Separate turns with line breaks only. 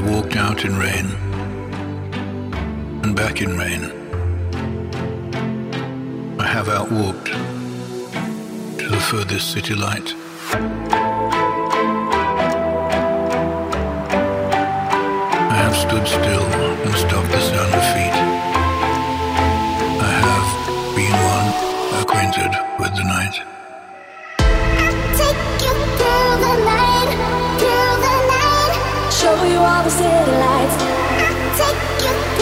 walked out in rain and back in rain. I have outwalked to the furthest city light. I have stood still and stopped the sound of feet. I have been one acquainted with the night.
show you all the city lights. I'll take you.